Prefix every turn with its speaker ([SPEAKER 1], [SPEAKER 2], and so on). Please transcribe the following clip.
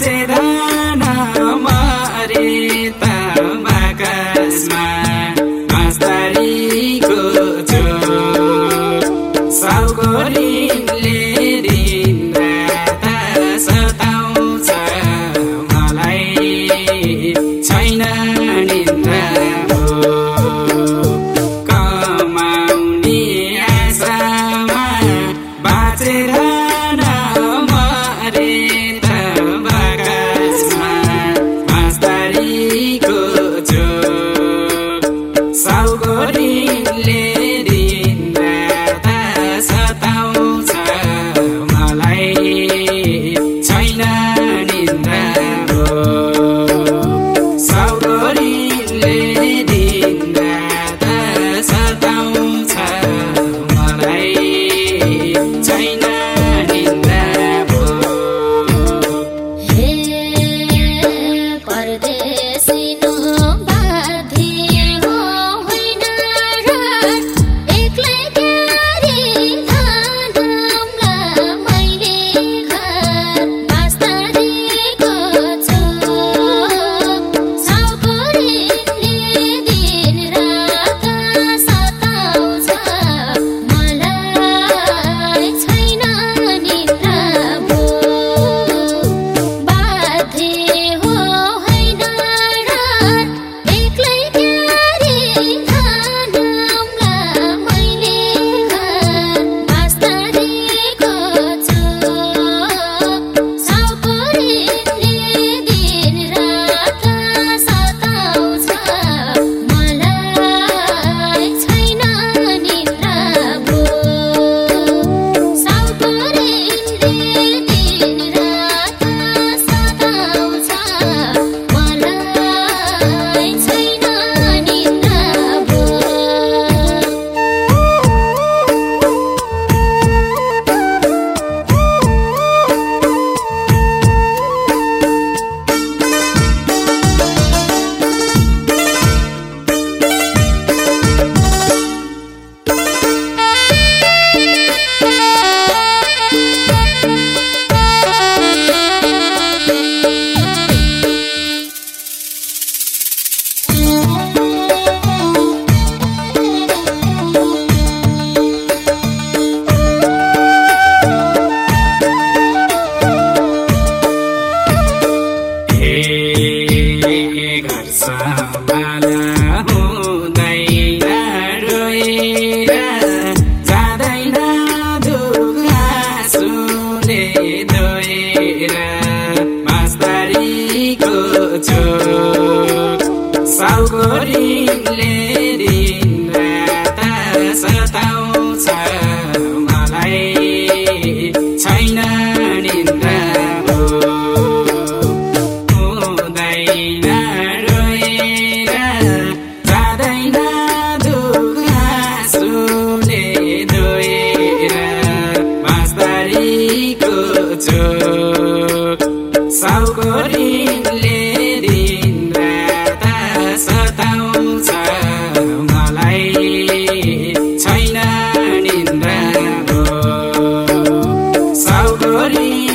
[SPEAKER 1] day that To. Rudy.